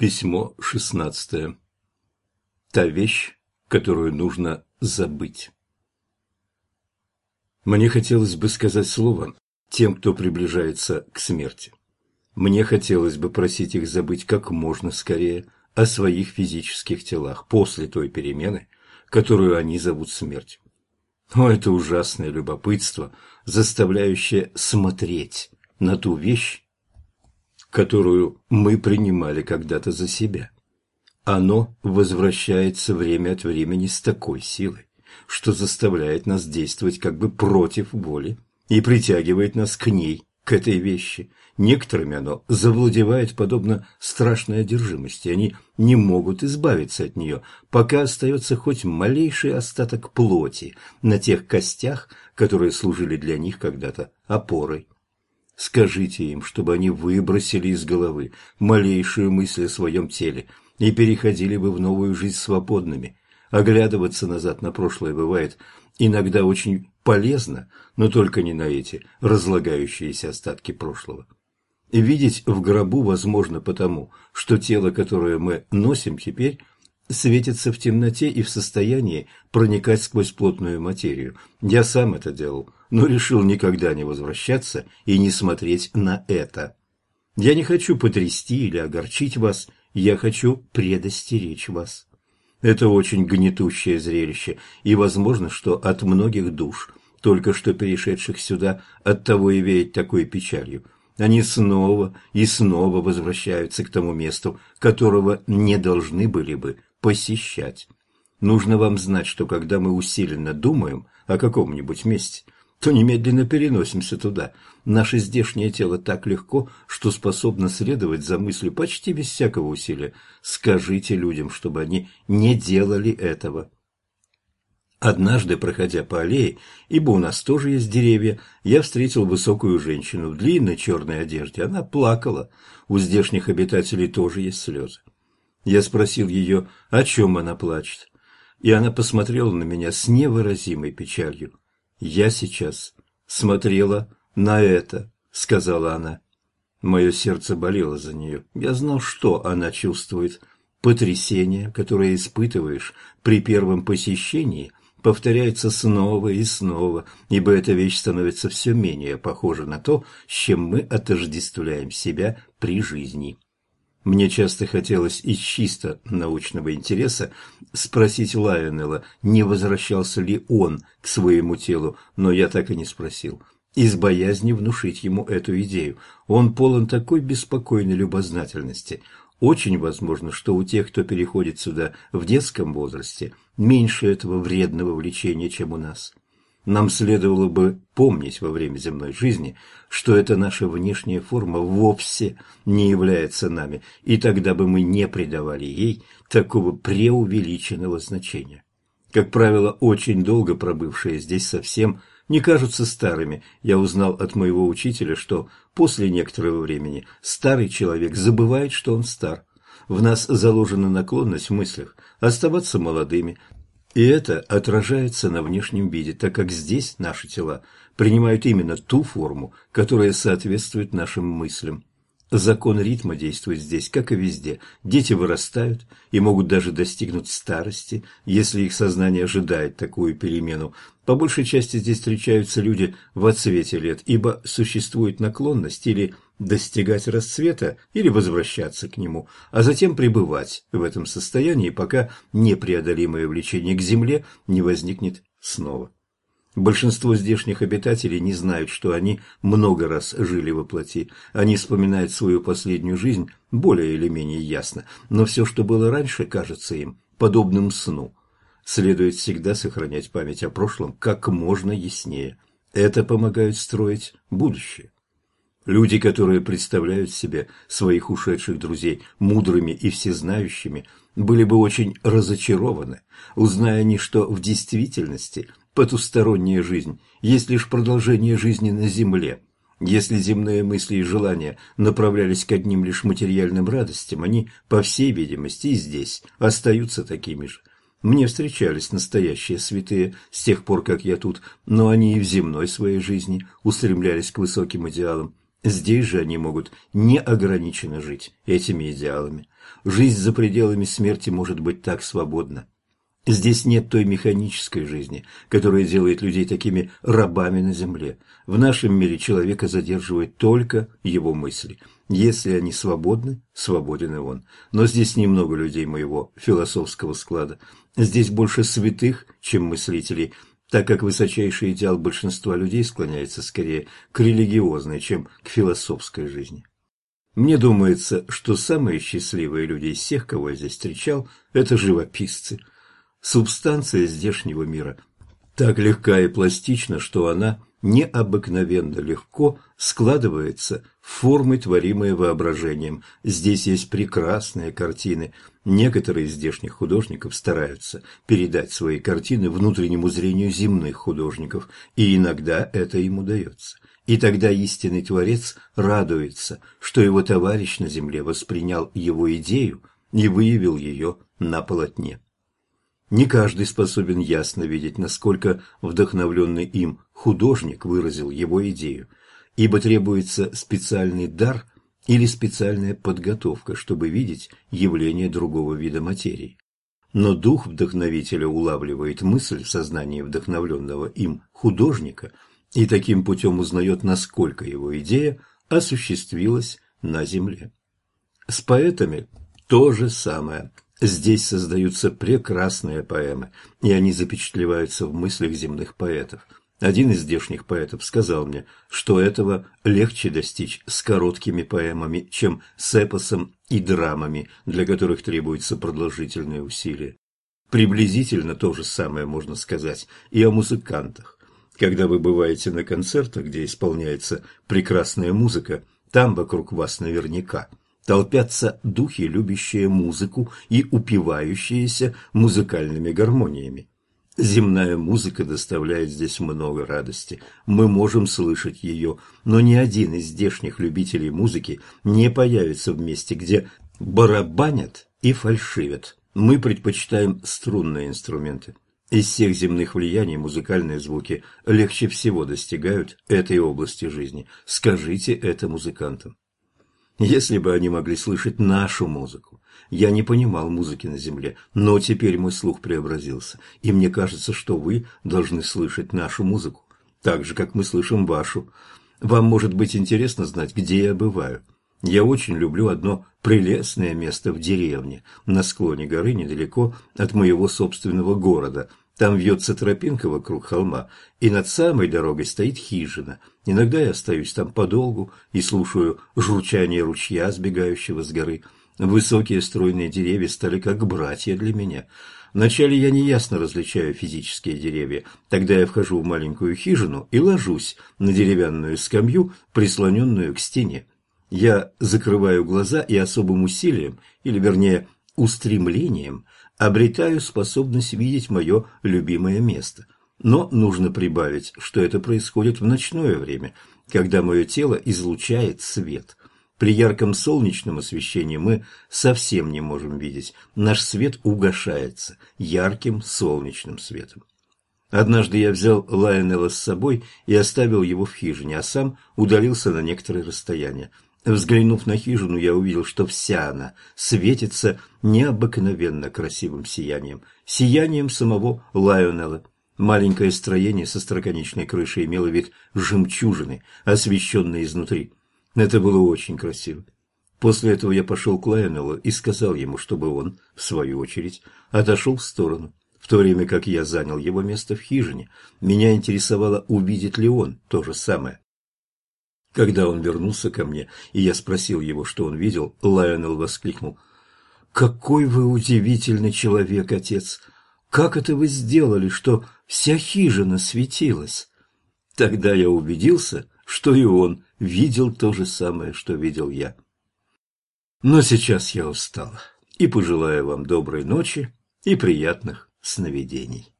Письмо шестнадцатое. Та вещь, которую нужно забыть. Мне хотелось бы сказать слово тем, кто приближается к смерти. Мне хотелось бы просить их забыть как можно скорее о своих физических телах после той перемены, которую они зовут смертью. Но это ужасное любопытство, заставляющее смотреть на ту вещь, которую мы принимали когда-то за себя. Оно возвращается время от времени с такой силой, что заставляет нас действовать как бы против воли и притягивает нас к ней, к этой вещи. Некоторыми оно завладевает подобно страшной одержимости, они не могут избавиться от нее, пока остается хоть малейший остаток плоти на тех костях, которые служили для них когда-то опорой. Скажите им, чтобы они выбросили из головы малейшую мысль о своем теле и переходили бы в новую жизнь свободными. Оглядываться назад на прошлое бывает иногда очень полезно, но только не на эти разлагающиеся остатки прошлого. Видеть в гробу возможно потому, что тело, которое мы носим теперь, светится в темноте и в состоянии проникать сквозь плотную материю. Я сам это делал но решил никогда не возвращаться и не смотреть на это. Я не хочу потрясти или огорчить вас, я хочу предостеречь вас. Это очень гнетущее зрелище, и возможно, что от многих душ, только что перешедших сюда, от того и веет такой печалью. Они снова и снова возвращаются к тому месту, которого не должны были бы посещать. Нужно вам знать, что когда мы усиленно думаем о каком-нибудь месте – то немедленно переносимся туда. Наше здешнее тело так легко, что способно следовать за мыслью почти без всякого усилия. Скажите людям, чтобы они не делали этого. Однажды, проходя по аллее, ибо у нас тоже есть деревья, я встретил высокую женщину в длинной черной одежде. Она плакала. У здешних обитателей тоже есть слезы. Я спросил ее, о чем она плачет, и она посмотрела на меня с невыразимой печалью. «Я сейчас смотрела на это», — сказала она. Мое сердце болело за нее. Я знал, что она чувствует. Потрясение, которое испытываешь при первом посещении, повторяется снова и снова, ибо эта вещь становится все менее похожа на то, с чем мы отождествляем себя при жизни. Мне часто хотелось из чисто научного интереса спросить Лайонела, не возвращался ли он к своему телу, но я так и не спросил. Из боязни внушить ему эту идею. Он полон такой беспокойной любознательности. Очень возможно, что у тех, кто переходит сюда в детском возрасте, меньше этого вредного влечения, чем у нас. Нам следовало бы помнить во время земной жизни, что эта наша внешняя форма вовсе не является нами, и тогда бы мы не придавали ей такого преувеличенного значения. Как правило, очень долго пробывшие здесь совсем не кажутся старыми. Я узнал от моего учителя, что после некоторого времени старый человек забывает, что он стар. В нас заложена наклонность в мыслях оставаться молодыми, и это отражается на внешнем виде, так как здесь наши тела принимают именно ту форму, которая соответствует нашим мыслям. Закон ритма действует здесь, как и везде. Дети вырастают и могут даже достигнуть старости, если их сознание ожидает такую перемену. По большей части здесь встречаются люди в отсвете лет, ибо существует наклонность или достигать расцвета или возвращаться к нему, а затем пребывать в этом состоянии, пока непреодолимое влечение к земле не возникнет снова. Большинство здешних обитателей не знают, что они много раз жили во плоти. Они вспоминают свою последнюю жизнь более или менее ясно, но все, что было раньше, кажется им подобным сну. Следует всегда сохранять память о прошлом как можно яснее. Это помогает строить будущее. Люди, которые представляют себе своих ушедших друзей мудрыми и всезнающими, были бы очень разочарованы, узная они, что в действительности потусторонняя жизнь есть лишь продолжение жизни на земле. Если земные мысли и желания направлялись к одним лишь материальным радостям, они, по всей видимости, и здесь остаются такими же. Мне встречались настоящие святые с тех пор, как я тут, но они и в земной своей жизни устремлялись к высоким идеалам, Здесь же они могут неограниченно жить этими идеалами. Жизнь за пределами смерти может быть так свободна. Здесь нет той механической жизни, которая делает людей такими рабами на земле. В нашем мире человека задерживает только его мысли. Если они свободны, свободен и он. Но здесь немного людей моего философского склада. Здесь больше святых, чем мыслителей, так как высочайший идеал большинства людей склоняется скорее к религиозной, чем к философской жизни. Мне думается, что самые счастливые люди из всех, кого я здесь встречал, это живописцы – Субстанция здешнего мира так легка и пластична, что она необыкновенно легко складывается формы, творимые воображением. Здесь есть прекрасные картины. Некоторые из здешних художников стараются передать свои картины внутреннему зрению земных художников, и иногда это им удается. И тогда истинный творец радуется, что его товарищ на земле воспринял его идею и выявил ее на полотне. Не каждый способен ясно видеть, насколько вдохновленный им художник выразил его идею, ибо требуется специальный дар или специальная подготовка, чтобы видеть явление другого вида материи. Но дух вдохновителя улавливает мысль в сознании вдохновленного им художника и таким путем узнает, насколько его идея осуществилась на Земле. С поэтами то же самое – Здесь создаются прекрасные поэмы, и они запечатлеваются в мыслях земных поэтов. Один из здешних поэтов сказал мне, что этого легче достичь с короткими поэмами, чем с эпосом и драмами, для которых требуются продолжительные усилия. Приблизительно то же самое можно сказать и о музыкантах. Когда вы бываете на концертах, где исполняется прекрасная музыка, там вокруг вас наверняка – толпятся духи, любящие музыку и упивающиеся музыкальными гармониями. Земная музыка доставляет здесь много радости. Мы можем слышать ее, но ни один из здешних любителей музыки не появится в месте, где барабанят и фальшивят. Мы предпочитаем струнные инструменты. Из всех земных влияний музыкальные звуки легче всего достигают этой области жизни. Скажите это музыкантам. Если бы они могли слышать нашу музыку. Я не понимал музыки на земле, но теперь мой слух преобразился, и мне кажется, что вы должны слышать нашу музыку, так же, как мы слышим вашу. Вам может быть интересно знать, где я бываю. Я очень люблю одно прелестное место в деревне, на склоне горы недалеко от моего собственного города – там вьется тропинка вокруг холма, и над самой дорогой стоит хижина. Иногда я остаюсь там подолгу и слушаю журчание ручья, сбегающего с горы. Высокие стройные деревья стали как братья для меня. Вначале я неясно различаю физические деревья. Тогда я вхожу в маленькую хижину и ложусь на деревянную скамью, прислоненную к стене. Я закрываю глаза и особым усилием, или вернее устремлением, обретаю способность видеть мое любимое место. Но нужно прибавить, что это происходит в ночное время, когда мое тело излучает свет. При ярком солнечном освещении мы совсем не можем видеть, наш свет угошается ярким солнечным светом. Однажды я взял Лайонелла с собой и оставил его в хижине, а сам удалился на некоторое расстояние. Взглянув на хижину, я увидел, что вся она светится необыкновенно красивым сиянием, сиянием самого Лайонелла. Маленькое строение со строконечной крышей имело вид жемчужины, освещенной изнутри. Это было очень красиво. После этого я пошел к Лайонеллу и сказал ему, чтобы он, в свою очередь, отошел в сторону. В то время как я занял его место в хижине, меня интересовало, увидит ли он то же самое. Когда он вернулся ко мне, и я спросил его, что он видел, Лайонел воскликнул. «Какой вы удивительный человек, отец! Как это вы сделали, что вся хижина светилась?» Тогда я убедился, что и он видел то же самое, что видел я. Но сейчас я устал и пожелаю вам доброй ночи и приятных сновидений.